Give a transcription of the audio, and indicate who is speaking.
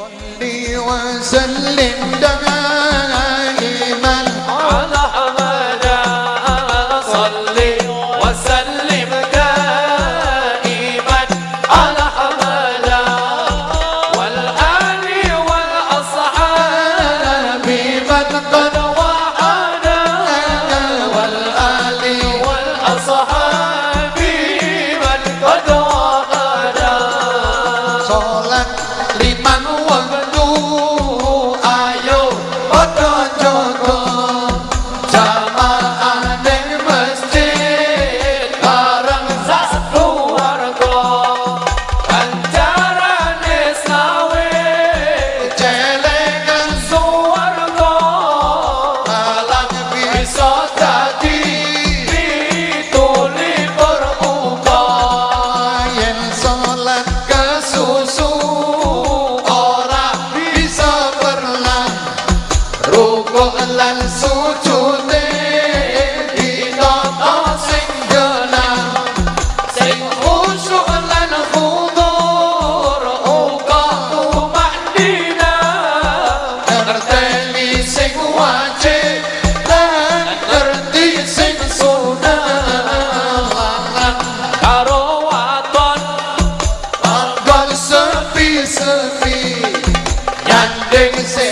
Speaker 1: صلي وسلم. دائما Angkol sepi-sepi Nyanding sing